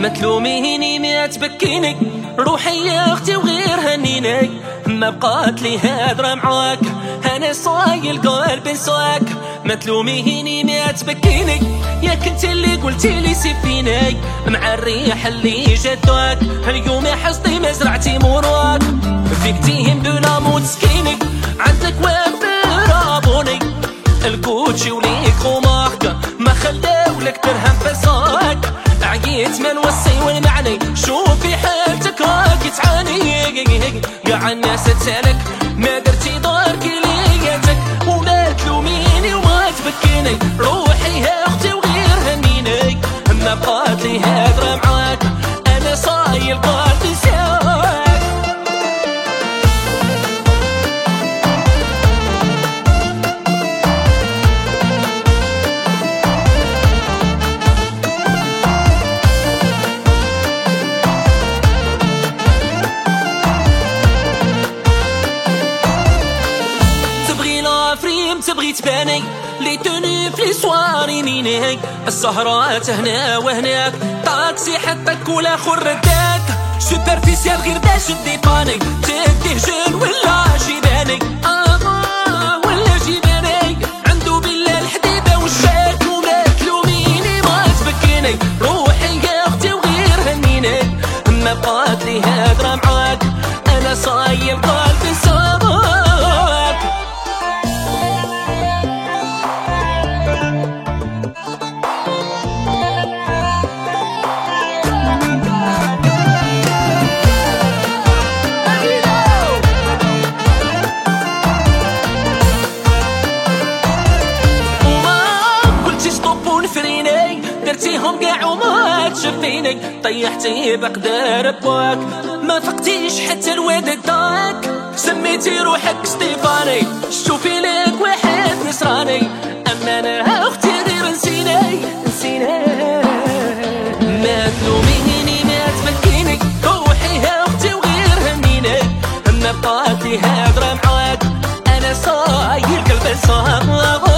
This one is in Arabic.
ما تلوميني ما تبكيني روحي يا أختي وغير هنيني ما بقات لي هادرة معاك أنا صايل قلب سواك. ما تلوميني ما تبكيني يا كنت اللي قلتي لي سيبيني مع الريح اللي جدوك اليوم يا حصتي مزرعتي مروك. فيك تيهم بلا موت سكيني عندك وفر ابوني الكوتشي وليك وماركة ما خلاو لك درهم فساك. عقيت من وصي والمعني. شوفي حالتك راك تعاني. قاع الناس تسالك ما درتي دارك ليتك وما تلوميني وما تبكيني. روحي يا لافريم تبغي تباني. لي توني في لي سواري نيني السهرات هنا وهناك. طاكسي حطك ولا خرداك سوبرفيسيال غير باش تديباني تديه جن ولا جيباني آه روحي يا أختي وغير هنيني ما بقات لي كاع وما تشفيني طيحتي بقدر بواك. ما فقتيش حتى الواد داك سميتي روحك ستيفاني شوفي لك واحد نصراني. أما أنا أختي غير نسيني نسيني. ما تلوميني ما تبكيني روحي يا أختي وغير هنيني ما بقات لي هدرة معاك. أنا صاير قلب صاب